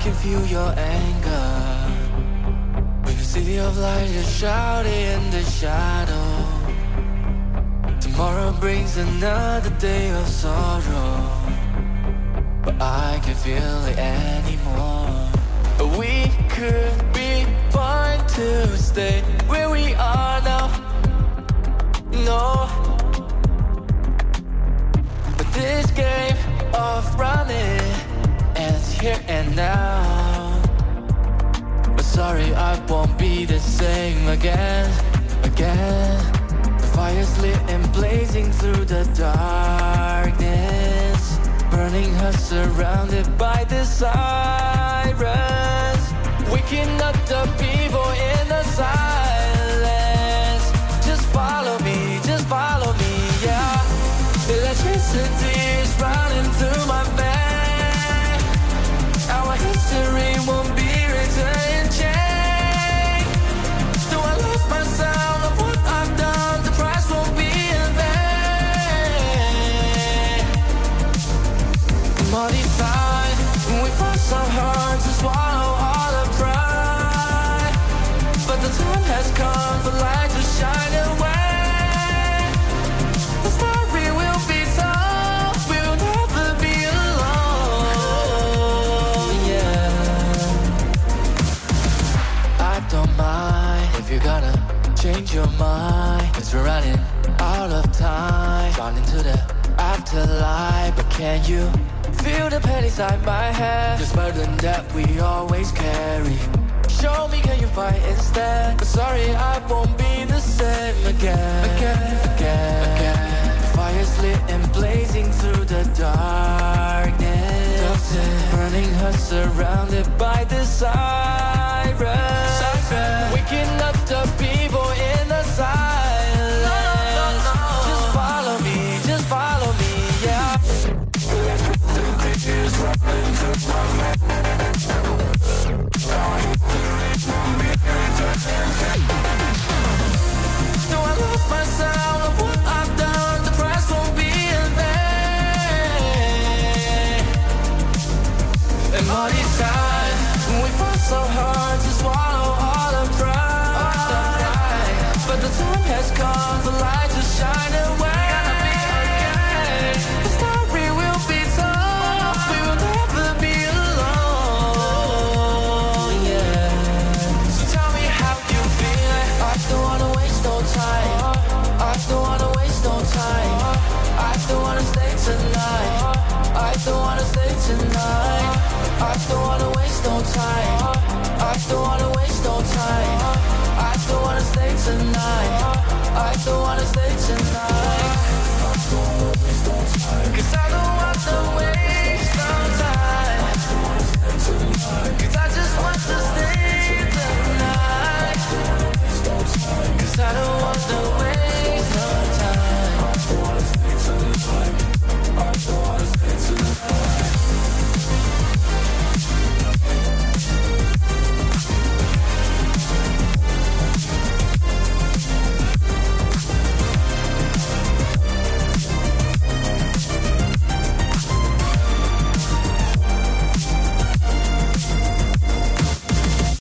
can feel your anger. When the city of light is shrouded in the shadow. Tomorrow brings another day of sorrow. But I can feel it anymore. We could be fine to stay here and now. But sorry, I won't be the same again, again. The fire's lit and blazing through the darkness. Burning us surrounded by the sirens. Waking up the people in the silence. Change your mind. Cause we're running out of time. Gone into the afterlife. But can you feel the pain inside my head? This burden that we always carry. Show me, can you fight instead? But sorry, I won't be the same again. Again, again, again. Fire's lit and blazing through the darkness. Burning us surrounded by heart wanna waste no time. I don't wanna waste no time. I wanna stay tonight. I don't wanna stay tonight.